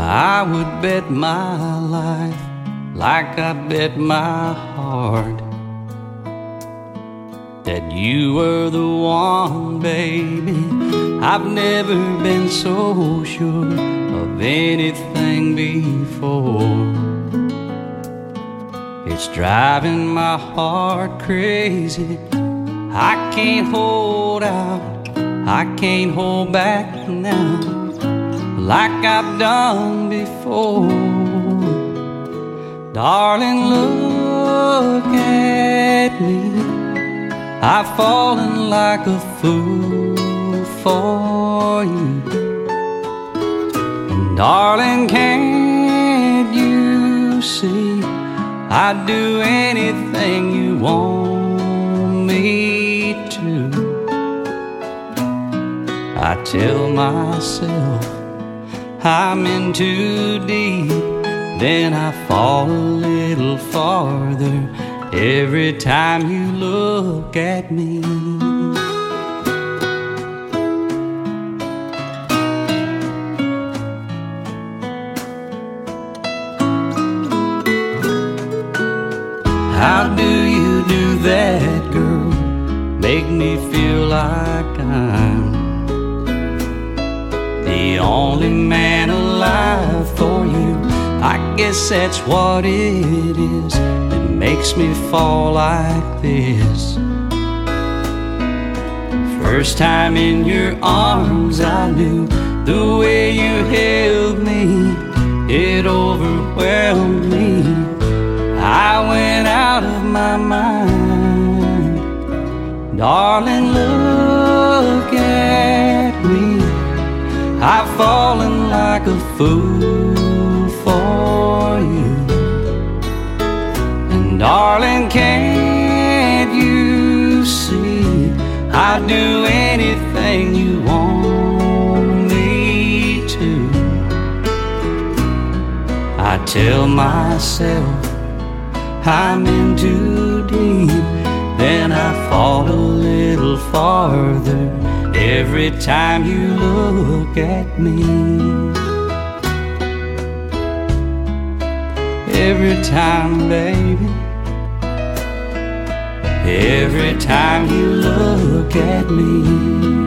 I would bet my life like I bet my heart that you were the one, baby. I've never been so sure of anything before. It's driving my heart crazy. I can't hold out, I can't hold back now like I've done before. Darling, look at me. I've fallen like a fool for you. And darling, can't you see I'd do anything you want me to? I tell myself I'm in too deep, then I fall a little farther every time you look at me. How do you do that, girl? Make me feel like I'm only man alive for you. I guess that's what it is that makes me fall like this. First time in your arms, I knew the way you held me, it overwhelmed me. I went out of my mind. Darling, look I've like a fool for you. And darling, can't you see I'd do anything you want me to? I tell myself I'm in too deep, every time you look at me. Every time, baby. Every time you look at me.